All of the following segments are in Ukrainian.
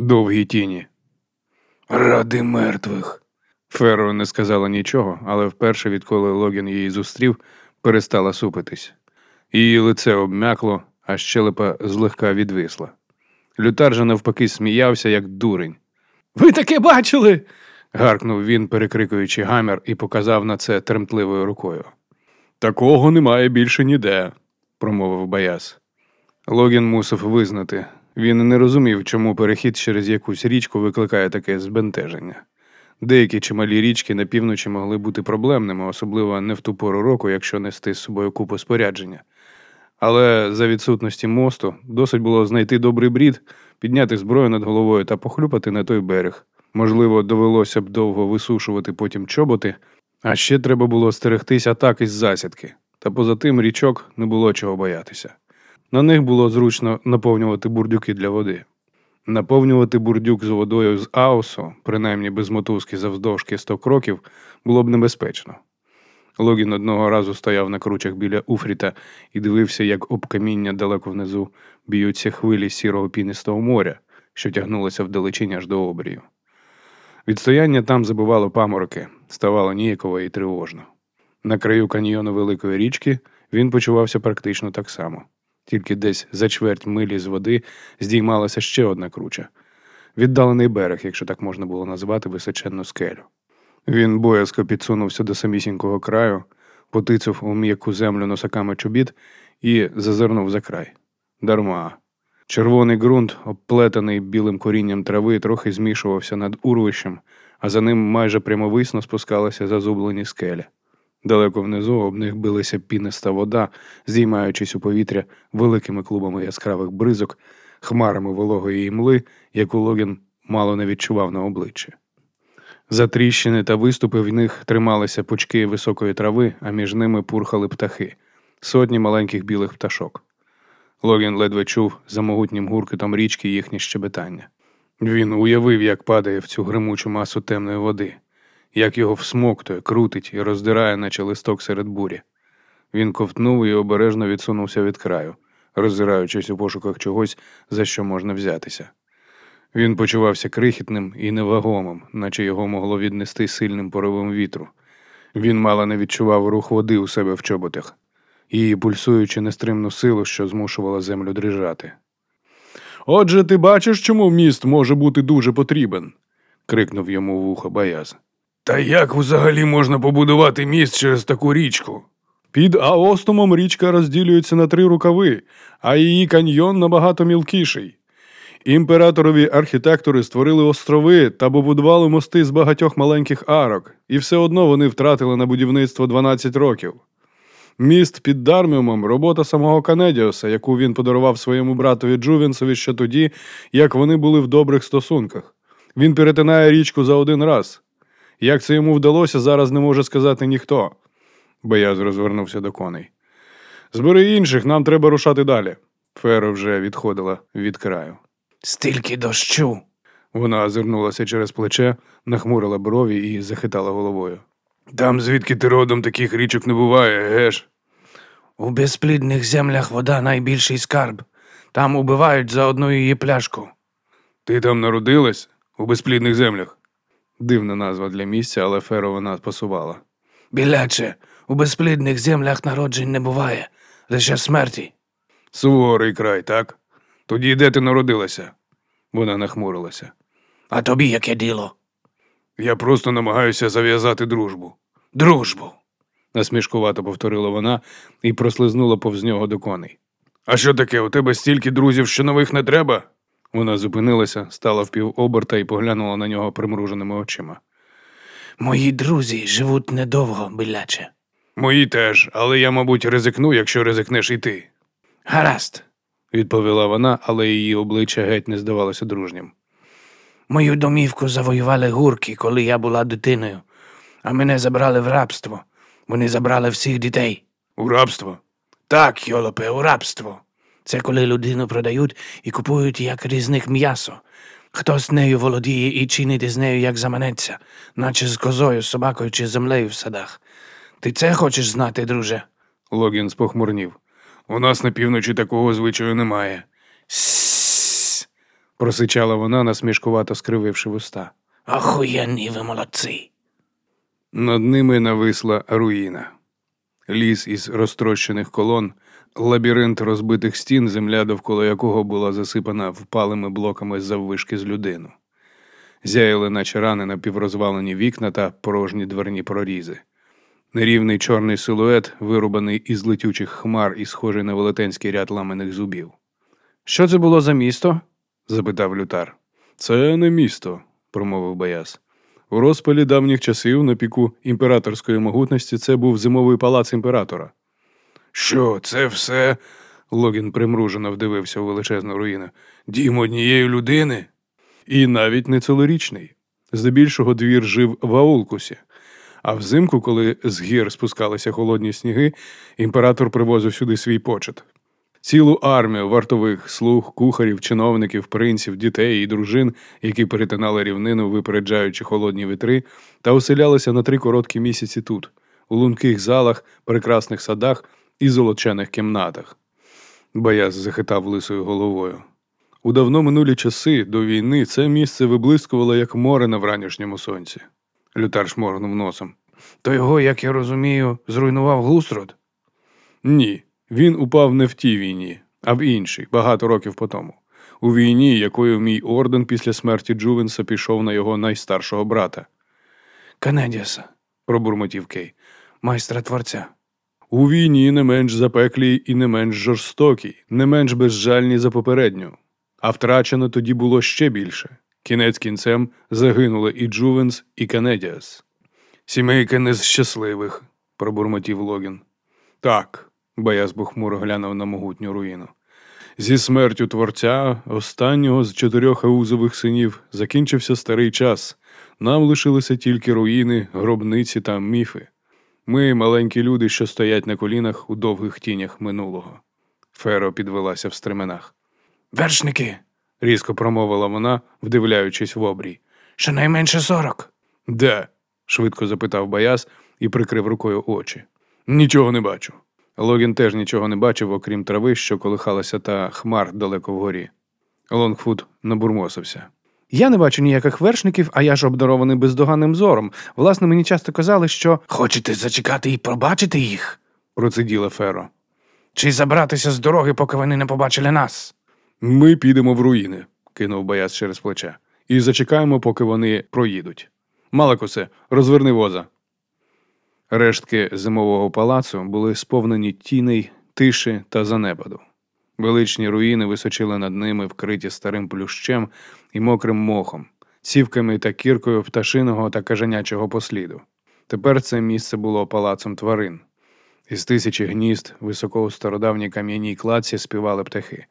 Довгі тіні. Ради мертвих. Ферро не сказала нічого, але вперше, відколи Логін її зустрів, перестала супитись. Її лице обмякло, а щелепа злегка відвисла. Лютар же навпаки сміявся, як дурень. Ви таке бачили? гаркнув він, перекрикуючи гамір, і показав на це тремтливою рукою. Такого немає більше ніде, промовив Баяс. Логін мусив визнати. Він не розумів, чому перехід через якусь річку викликає таке збентеження. Деякі чималі річки на півночі могли бути проблемними, особливо не в ту пору року, якщо нести з собою купу спорядження. Але за відсутності мосту досить було знайти добрий брід, підняти зброю над головою та похлюпати на той берег. Можливо, довелося б довго висушувати потім чоботи, а ще треба було стерегтись атаки з засідки. Та поза тим річок не було чого боятися. На них було зручно наповнювати бурдюки для води. Наповнювати бурдюк з водою з аусу, принаймні без мотузки завдовжки 100 кроків, було б небезпечно. Логін одного разу стояв на кручах біля Уфріта і дивився, як об каміння далеко внизу б'ються хвилі сірого пінистого моря, що тягнулося вдалечінь аж до обрію. Відстояння там забивало памороки, ставало ніяково і тривожно. На краю каньйону Великої річки він почувався практично так само, тільки десь за чверть милі з води здіймалася ще одна круча віддалений берег, якщо так можна було назвати височенну скелю. Він боязко підсунувся до самісінького краю, потицяв у м'яку землю носаками чобіт і зазирнув за край. Дарма. Червоний ґрунт, обплетений білим корінням трави, трохи змішувався над урвищем, а за ним майже прямовисно спускалися зазублені скелі. Далеко внизу об них билася піниста вода, здіймаючись у повітря великими клубами яскравих бризок, хмарами вологої імли, яку Логін мало не відчував на обличчі. За тріщини та виступи в них трималися пучки високої трави, а між ними пурхали птахи, сотні маленьких білих пташок. Логін ледве чув за могутнім гуркотом річки їхнє щебетання. Він уявив, як падає в цю гримучу масу темної води, як його всмоктує, крутить і роздирає, наче листок серед бурі. Він ковтнув і обережно відсунувся від краю, роззираючись у пошуках чогось, за що можна взятися. Він почувався крихітним і невагомим, наче його могло віднести сильним поривом вітру. Він мало не відчував рух води у себе в чоботах, її пульсуючи нестримну силу, що змушувала землю дрижати. Отже, ти бачиш, чому міст може бути дуже потрібен? крикнув йому в ухо Баяз. Та як взагалі можна побудувати міст через таку річку? Під Аостомом річка розділюється на три рукави, а її каньйон набагато мілкіший. Імператорові архітектори створили острови та побудували мости з багатьох маленьких арок, і все одно вони втратили на будівництво 12 років. Міст під Дарміумом робота самого Канедіоса, яку він подарував своєму братові Джувінсові ще тоді, як вони були в добрих стосунках. Він перетинає річку за один раз. Як це йому вдалося, зараз не може сказати ніхто. Бояз розвернувся до коней. Збери інших, нам треба рушати далі. Фера вже відходила від краю. Стільки дощу. Вона озирнулася через плече, нахмурила брові і захитала головою. Там, звідки ти родом таких річок не буває, геш? У безплідних землях вода найбільший скарб. Там убивають за одну її пляшку. Ти там народилась у безплідних землях? Дивна назва для місця, але Феро вона пасувала. Біляче, у безплідних землях народжень не буває, лише смерті. Суворий край, так? Тоді де ти народилася? Вона нахмурилася. А тобі яке діло? Я просто намагаюся зав'язати дружбу. Дружбу. насмішкувато повторила вона і прослизнула повз нього до коней. А що таке? У тебе стільки друзів, що нових не треба? Вона зупинилася, стала впівоберта і поглянула на нього примруженими очима. Мої друзі живуть недовго, біляче. Мої теж, але я, мабуть, ризикну, якщо ризикнеш і ти. Гаразд. відповіла вона, але її обличчя геть не здавалося дружнім. Мою домівку завоювали гурки, коли я була дитиною, а мене забрали в рабство. Вони забрали всіх дітей. У рабство? Так, Йолопе, у рабство. Це коли людину продають і купують як різних м'ясо. Хтось нею володіє і чинить з нею, як заманеться, наче з козою, собакою чи землею в садах. Ти це хочеш знати, друже? Логін спохмурнів. У нас на півночі такого звичаю немає. Сссс. просичала вона, насмішкувато скрививши вуста. Охуєнні ви молодці. Над ними нависла руїна. Ліс із розтрощених колон, лабіринт розбитих стін, земля довкола якого була засипана впалими блоками заввишки з людину. Зяяли, наче рани напіврозвалені вікна та порожні дверні прорізи. Нерівний чорний силует, вирубаний із летючих хмар і схожий на велетенський ряд ламаних зубів. Що це було за місто? запитав лютар. Це не місто, промовив Баяс. У розпалі давніх часів на піку імператорської могутності це був зимовий палац імператора. Що, це все? Логін примружено вдивився у величезну руїну. Дім однієї людини? І навіть не цілорічний. Здебільшого двір жив в Аулкусі. А взимку, коли з гір спускалися холодні сніги, імператор привозив сюди свій почет. Цілу армію вартових, слуг, кухарів, чиновників, принців, дітей і дружин, які перетинали рівнину, випереджаючи холодні вітри, та оселялися на три короткі місяці тут, у лунких залах, прекрасних садах і золочених кімнатах. Бояз захитав лисою головою. У давно минулі часи до війни це місце виблискувало як море на вранішньому сонці. Лютар шморгнув носом. То його, як я розумію, зруйнував Глустрод? Ні, він упав не в тій війні, а в іншій, багато років по тому. У війні, якою мій орден після смерті Джувенса пішов на його найстаршого брата, Канедіаса, пробурмотів Кей. майстра творця. У війні не менш запеклій і не менш жорстокій, не менш безжальній за попередню. А втрачено тоді було ще більше. Кінець кінцем загинули і Джувенс, і Канедіас. Сімейка не з щасливих, пробурмотів Логін. Так, Баяс похмуро глянув на могутню руїну. Зі смертю творця, останнього з чотирьох еузових синів, закінчився старий час. Нам лишилися тільки руїни, гробниці та міфи. Ми маленькі люди, що стоять на колінах у довгих тінях минулого. Феро підвелася в стременах. Вершники, Різко промовила вона, вдивляючись в обрій. щонайменше сорок. Де? швидко запитав Баяс і прикрив рукою очі. Нічого не бачу. Логін теж нічого не бачив, окрім трави, що колихалася та хмар далеко вгорі. Лонгфуд набурмосився. Я не бачу ніяких вершників, а я ж обдарований бездоганним зором. Власне, мені часто казали, що Хочете зачекати і пробачити їх? Проциділа Феро. Чи забратися з дороги, поки вони не побачили нас? Ми підемо в руїни, кинув Баяс через плече, і зачекаємо, поки вони проїдуть. Малакусе, розверни воза. Рештки зимового палацу були сповнені тіней, тиші та занепаду. Величні руїни височили над ними, вкриті старим плющем і мокрим мохом, цівками та кіркою пташиного та кажанячого посліду. Тепер це місце було палацом тварин. Із тисячі гнізд, високо у стародавній кам'яній кладці співали птахи.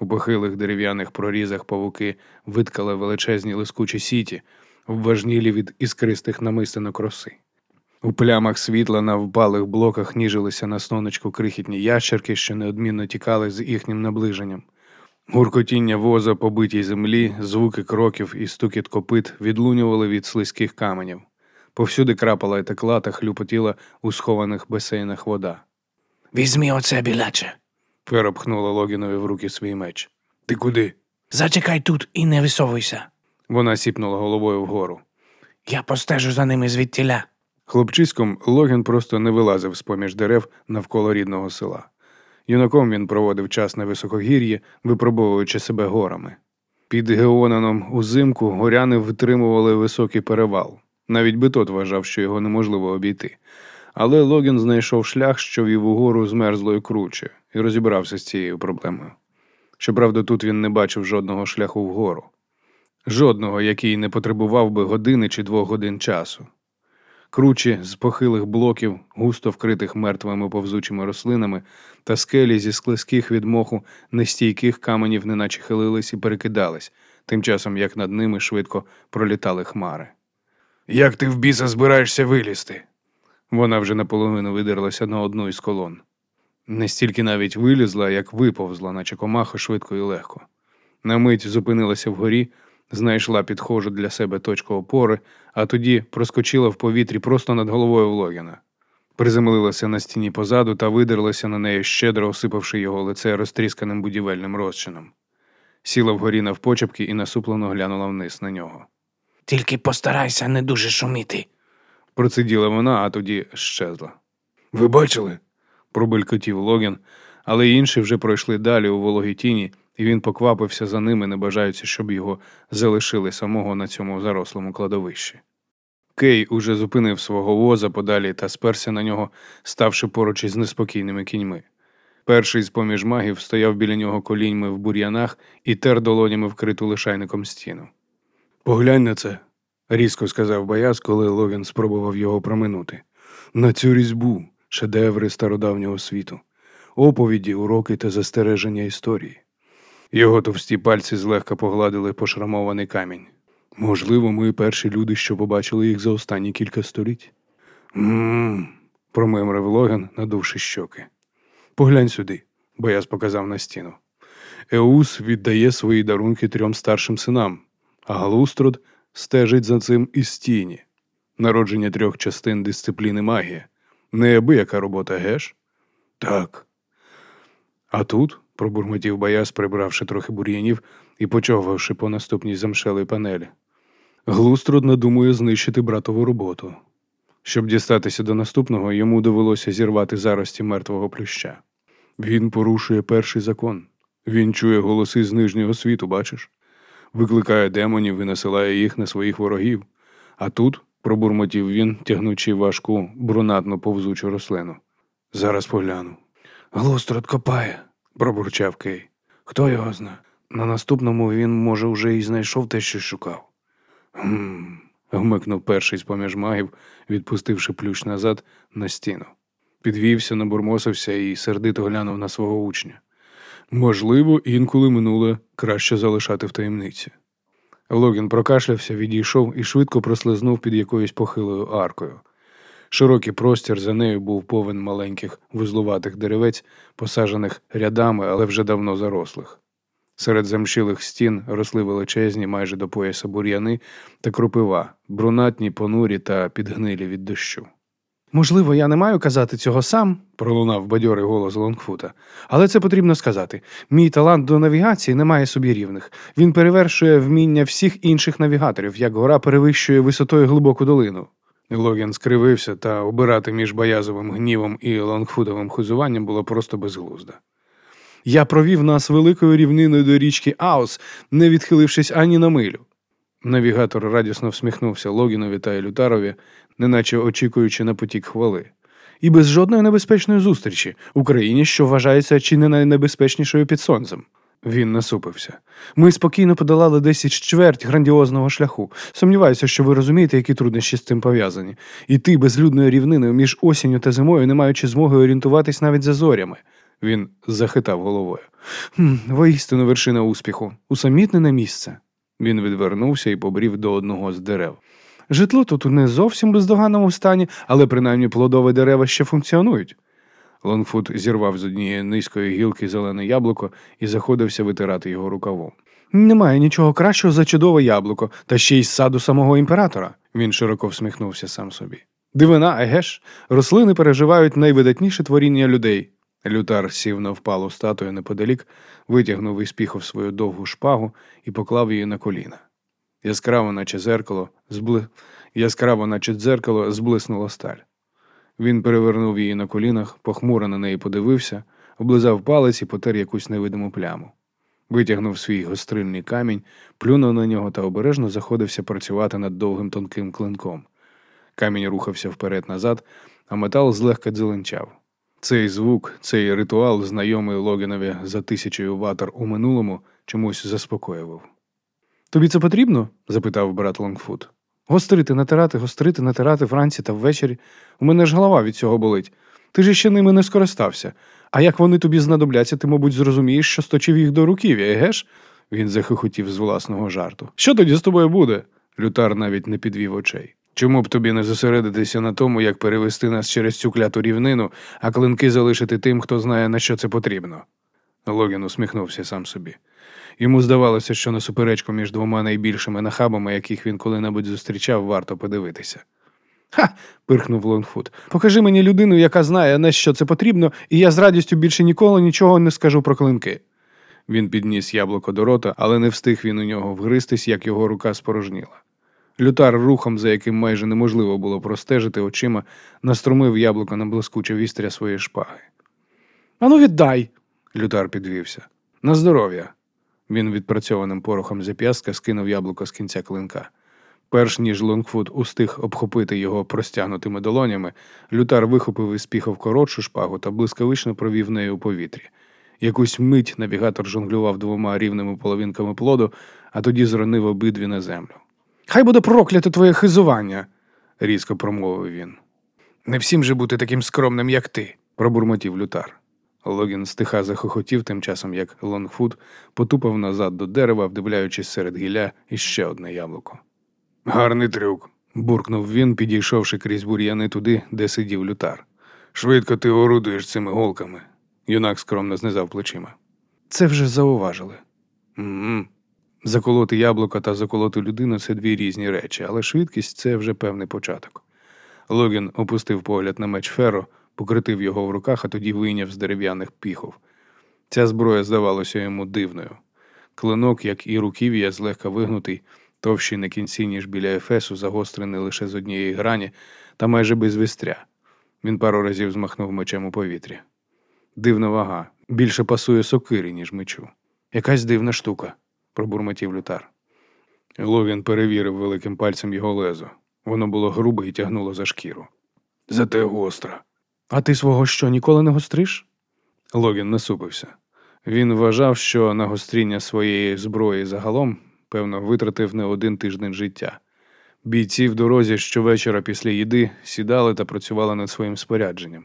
У похилих дерев'яних прорізах павуки виткали величезні лискучі сіті, обважнілі від іскристих намистинок роси. У плямах світла на впалих блоках ніжилися на сонечку крихітні ящерки, що неодмінно тікали з їхнім наближенням. Гуркотіння воза по битій землі, звуки кроків і стукіт копит відлунювали від слизьких каменів. Повсюди крапала і текла та хлюпотіла у схованих басейнах вода. Візьмі оце, біляче. Фера пхнула Логінові в руки свій меч. Ти куди? Зачекай тут і не висовуйся. Вона сіпнула головою вгору. Я постежу за ними звідтіля. Хлопчиськом Логін просто не вилазив з поміж дерев навколо рідного села. Юнаком він проводив час на високогір'ї, випробовуючи себе горами. Під Геонаном узимку горяни витримували високий перевал. Навіть Бетот вважав, що його неможливо обійти. Але Логін знайшов шлях, що вів угору з мерзлою круче, і розібрався з цією проблемою. Щоправда, тут він не бачив жодного шляху вгору, жодного, який не потребував би години чи двох годин часу. Кручі з похилих блоків, густо вкритих мертвими повзучими рослинами, та скелі зі склизьких від моху нестійких каменів неначе хилились і перекидались, тим часом як над ними швидко пролітали хмари. Як ти в біса збираєшся вилізти? Вона вже наполовину видерлася на одну із колон. Не стільки навіть вилізла, як виповзла, наче комаха швидко і легко. На мить зупинилася вгорі, знайшла підхожу для себе точку опори, а тоді проскочила в повітрі просто над головою Логіна. Приземлилася на стіні позаду та видерлася на неї, щедро осипавши його лице розтрісканим будівельним розчином. Сіла вгорі навпочепки і насуплено глянула вниз на нього. Тільки постарайся не дуже шуміти. Проциділа вона, а тоді щезла. Ви бачили? пробелькотів Логін, але інші вже пройшли далі у вологій тіні, і він поквапився за ними, не бажаючи, щоб його залишили самого на цьому зарослому кладовищі. Кей уже зупинив свого воза подалі та сперся на нього, ставши поруч із неспокійними кіньми. Перший з поміж магів стояв біля нього коліньми в бур'янах і тер долонями вкриту лишайником стіну. Поглянь на це, різко сказав Бояз, коли Логін спробував його проминути. На цю різьбу, шедеври стародавнього світу, оповіді, уроки та застереження історії. Його товсті пальці злегка погладили пошрамований камінь. Можливо, ми перші люди, що побачили їх за останні кілька століть. Мм, промимрив Логан, надувши щоки. Поглянь сюди, Бояз показав на стіну. Еус віддає свої дарунки трьом старшим синам, а Галустрод стежить за цим із тіні. Народження трьох частин дисципліни магія. Неабияка робота, геш? Так. А тут, пробурмотів Бояз, прибравши трохи бур'янів і почовгавши по наступній замшелій панелі. Глустрод надумує знищити братову роботу. Щоб дістатися до наступного, йому довелося зірвати зарості мертвого плюща. Він порушує перший закон. Він чує голоси з нижнього світу, бачиш? Викликає демонів і насилає їх на своїх ворогів. А тут, пробурмотів він, тягнучи важку брунатну повзучу рослину. Зараз погляну. Глустрод копає, пробурчав Кей. Хто його зна? На наступному він, може, вже і знайшов те, що шукав. Гм. гмикнув перший з поміж магів, відпустивши плющ назад на стіну. Підвівся, набурмосився і сердито глянув на свого учня. Можливо, інколи минуле краще залишати в таємниці. Логін прокашлявся, відійшов і швидко прослизнув під якоюсь похилою аркою. Широкий простір за нею був повен маленьких вузлуватих деревець, посаджених рядами, але вже давно зарослих. Серед замшилих стін росли величезні майже до пояса бур'яни та кропива, брунатні, понурі та підгнилі від дощу. Можливо, я не маю казати цього сам, Пролунав бадьорий голос Лонгфута. але це потрібно сказати. Мій талант до навігації не має собі рівних. Він перевершує вміння всіх інших навігаторів, як гора перевищує висотою глибоку долину. Логін скривився, та обирати між Боязовим гнівом і Лонгфутовим хузуванням було просто безглуздо. Я провів нас великою рівниною до річки Аус, не відхилившись ані на милю. Навігатор радісно всміхнувся Логінові та Елютарові, неначе очікуючи на потік хвали. І без жодної небезпечної зустрічі в країні, що вважається чи не найнебезпечнішою під сонцем. Він насупився. Ми спокійно подолали десь із чверть грандіозного шляху. Сумніваюся, що ви розумієте, які труднощі з цим пов'язані. Іти безлюдною рівниною між осінню та зимою, не маючи змоги орієнтуватись навіть за зорями. Він захитав головою. Хм, Воістину вершина успіху, усамітнене місце. Він відвернувся і побрів до одного з дерев. Житло тут не зовсім бездоганному стані, але принаймні плодові дерева ще функціонують. Лонгфут зірвав з однієї низької гілки зелене яблуко і заходився витирати його рукавом. Немає нічого кращого за чудове яблуко, та ще й з саду самого імператора. Він широко всміхнувся сам собі. Дивина, егеш, рослини переживають найвидатніше творіння людей. Лютар сів на впалу статую неподалік, витягнув із піхов свою довгу шпагу і поклав її на коліна. Яскраво, наче зеркало, збли... яскраво, наче дзеркало, зблиснула сталь. Він перевернув її на колінах, похмуро на неї подивився, облизав палець і потер якусь невидиму пляму. Витягнув свій гострильний камінь, плюнув на нього та обережно заходився працювати над довгим тонким клинком. Камінь рухався вперед-назад, а метал злегка дзеленчав. Цей звук, цей ритуал, знайомий Логінові за тисячою ватер у минулому, чомусь заспокоював. Тобі це потрібно? запитав брат Лонгфут. Гострити, натирати, гострити, натирати вранці та ввечері. У мене ж голова від цього болить. Ти ж ще ними не скористався. А як вони тобі знадобляться, ти, мабуть, зрозумієш, що сточив їх до руків'я, егеш? Він захихотів з власного жарту. Що тоді з тобою буде? Лютар навіть не підвів очей. Чому б тобі не зосередитися на тому, як перевести нас через цю кляту рівнину, а клинки залишити тим, хто знає, на що це потрібно? Логін усміхнувся сам собі. Йому здавалося, що на суперечку між двома найбільшими нахабами, яких він коли-небудь зустрічав, варто подивитися. Ха. пирхнув Лонгфут. Покажи мені людину, яка знає, на що це потрібно, і я з радістю більше ніколи нічого не скажу про клинки. Він підніс яблуко до рота, але не встиг він у нього вгристись, як його рука спорожніла. Лютар рухом, за яким майже неможливо було простежити очима, наструмив яблуко на блискуче вістря своєї шпаги. Ану, віддай. Лютар підвівся. На здоров'я. Він відпрацьованим порохом зап'ястка скинув яблуко з кінця клинка. Перш ніж Лонгфуд устиг обхопити його простягнутими долонями, лютар вихопив із піхов коротшу шпагу та блискавично провів нею у повітрі. Якусь мить навігатор жонглював двома рівними половинками плоду, а тоді зронив обидві на землю. Хай буде прокляте твоє хизування. Різко промовив він. Не всім же бути таким скромним, як ти. Пробурмотів лютар. Логін стиха захохотів тим часом, як Лонгфуд потупав назад до дерева, вдивляючись серед гілля іще одне яблуко. Гарний трюк, буркнув він, підійшовши крізь бур'яни туди, де сидів лютар. Швидко ти орудуєш цими голками. Юнак скромно знизав плечима. Це вже зауважили. м Заколоти яблука та заколоти людину це дві різні речі, але швидкість це вже певний початок. Логін опустив погляд на меч Феро, покритив його в руках, а тоді вийняв з дерев'яних піхов. Ця зброя здавалася йому дивною. Клинок, як і руків'я, злегка вигнутий, товщий на кінці, ніж біля ефесу, загострений лише з однієї грані та майже без вістря. Він пару разів змахнув мечем у повітрі. Дивна вага, більше пасує сокирі, ніж мечу. Якась дивна штука. пробурмотів лютар. Логін перевірив великим пальцем його лезо. Воно було грубе і тягнуло за шкіру. Зате гостра. А ти свого що ніколи не гостриш? Логін насупився. Він вважав, що на гостріння своєї зброї загалом, певно, витратив не один тиждень життя. Бійці в дорозі щовечора після їди сідали та працювали над своїм спорядженням.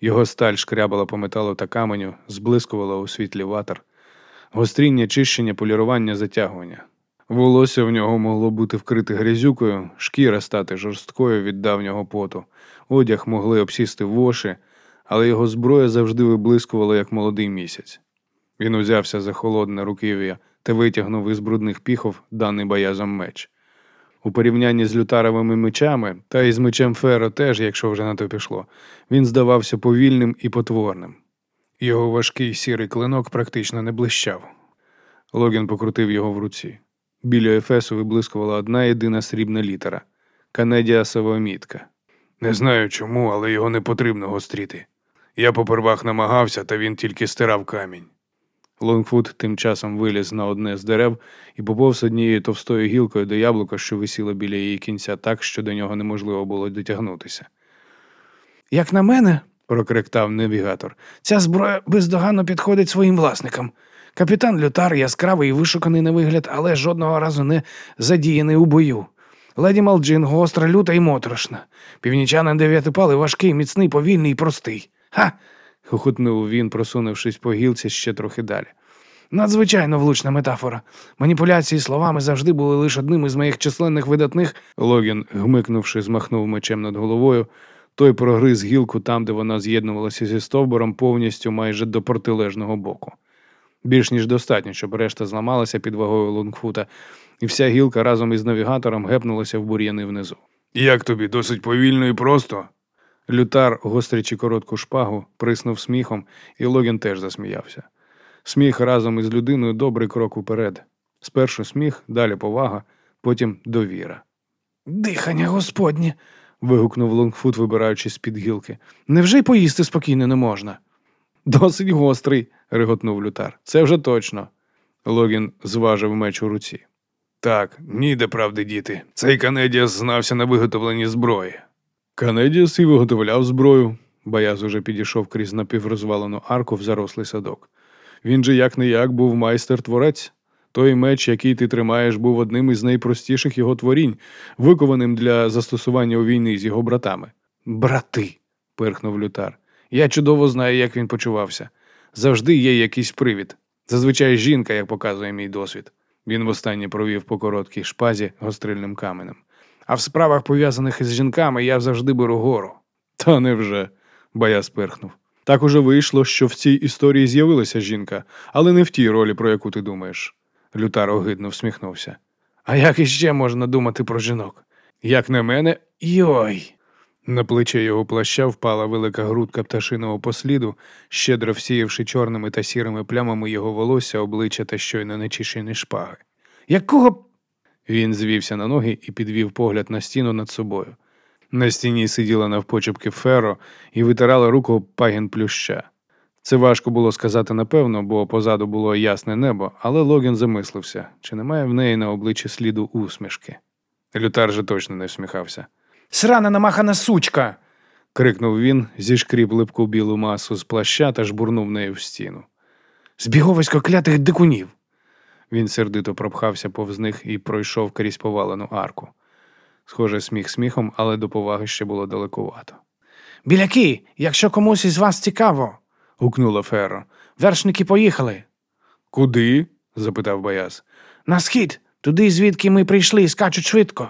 Його сталь шкрябала по металу та каменю, зблискувала у світлі ватер. Гостріння, чищення, полірування, затягування. Волосся в нього могло бути вкрите грязюкою, шкіра стати жорсткою від давнього поту, одяг могли обсісти воші, але його зброя завжди виблискувала, як молодий місяць. Він узявся за холодне руків'я та витягнув із брудних піхов даний боязом меч. У порівнянні з Лютаровими мечами, та й з мечем Феро теж, якщо вже на то пішло, він здавався повільним і потворним. Його важкий сірий клинок практично не блищав. Логін покрутив його в руці. Біля Ефесу виблискувала одна єдина срібна літера Канедіасова мітка. Не знаю чому, але його не потрібно гострити. Я попервах намагався, та він тільки стирав камінь. Лонгфуд тим часом виліз на одне з дерев і поповз однією товстою гілкою до яблука, що висіло біля її кінця так, що до нього неможливо було дотягнутися. Як на мене, Прокректав навігатор. ця зброя бездоганно підходить своїм власникам. Капітан Лютар яскравий і вишуканий на вигляд, але жодного разу не задіяний у бою. Леді Малджин гостра, люта і моторошна. Північанин дев'ятипалий важкий, міцний, повільний і простий. Ха! Хохотнув він, просунувшись по гілці ще трохи далі. Надзвичайно влучна метафора. Маніпуляції словами завжди були лише одним із моїх численних видатних. Логін, гмикнувши, змахнув мечем над головою. Той прогриз гілку там, де вона з'єднувалася зі стовбуром, повністю майже до протилежного боку. Більш ніж достатньо, щоб решта зламалася під вагою Лонгфута, і вся гілка разом із навігатором гепнулася в бур'яни внизу. Як тобі досить повільно і просто? Лютар, гострячи коротку шпагу, приснув сміхом, і Логін теж засміявся. Сміх разом із людиною добрий крок уперед. Спершу сміх, далі повага, потім довіра. Дихання господнє. вигукнув Лонгфут, вибираючись з-під гілки. Невже й поїсти спокійно не можна? Досить гострий, реготнув лютар. Це вже точно. Логін зважив меч у руці. Так, ніде правди діти. Цей Канедіас знався на виготовленні зброї. Канедіас і виготовляв зброю. Баяз уже підійшов крізь напіврозвалену арку в зарослий садок. Він же як не як був майстер-творець. Той меч, який ти тримаєш, був одним із найпростіших його творінь, викованим для застосування у війни з його братами. Брати. пирхнув лютар. Я чудово знаю, як він почувався. Завжди є якийсь привід. Зазвичай жінка, як показує мій досвід. Він востаннє провів по короткій шпазі гострильним каменем. А в справах, пов'язаних із жінками, я завжди беру гору. Та невже, Баяс пирхнув. Так уже вийшло, що в цій історії з'явилася жінка, але не в тій ролі, про яку ти думаєш. Лютар огидно всміхнувся. А як іще можна думати про жінок? Як на мене, Йой. На плече його плаща впала велика грудка пташиного посліду, щедро всіявши чорними та сірими плямами його волосся, обличчя та щойно нечищені шпаги. Якого Він звівся на ноги і підвів погляд на стіну над собою. На стіні сиділа навпочепки Феро і витирала руку пагін плюща. Це важко було сказати напевно, бо позаду було ясне небо, але Логін замислився, чи немає в неї на обличчі сліду усмішки. Лютар же точно не всміхався. Срана намахана сучка? Крикнув він, зішкріб липку білу масу з плаща та жбурнув нею в стіну. Збіговисько клятих дикунів. Він сердито пропхався повз них і пройшов крізь повалену арку. Схоже, сміх сміхом, але до поваги ще було далекувато. Біляки, якщо комусь із вас цікаво. Гукнула Ферро. Вершники поїхали. Куди? запитав Бояз. На схід, туди, звідки ми прийшли, скачуть швидко.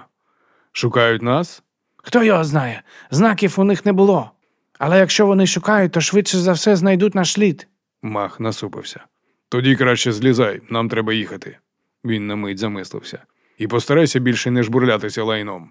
Шукають нас? Хто його знає? Знаків у них не було. Але якщо вони шукають, то швидше за все знайдуть наш слід. Мах насупився. Тоді краще злізай, нам треба їхати. Він на мить замислився. І постарайся більше не жбурлятися лайном.